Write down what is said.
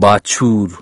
बाछूर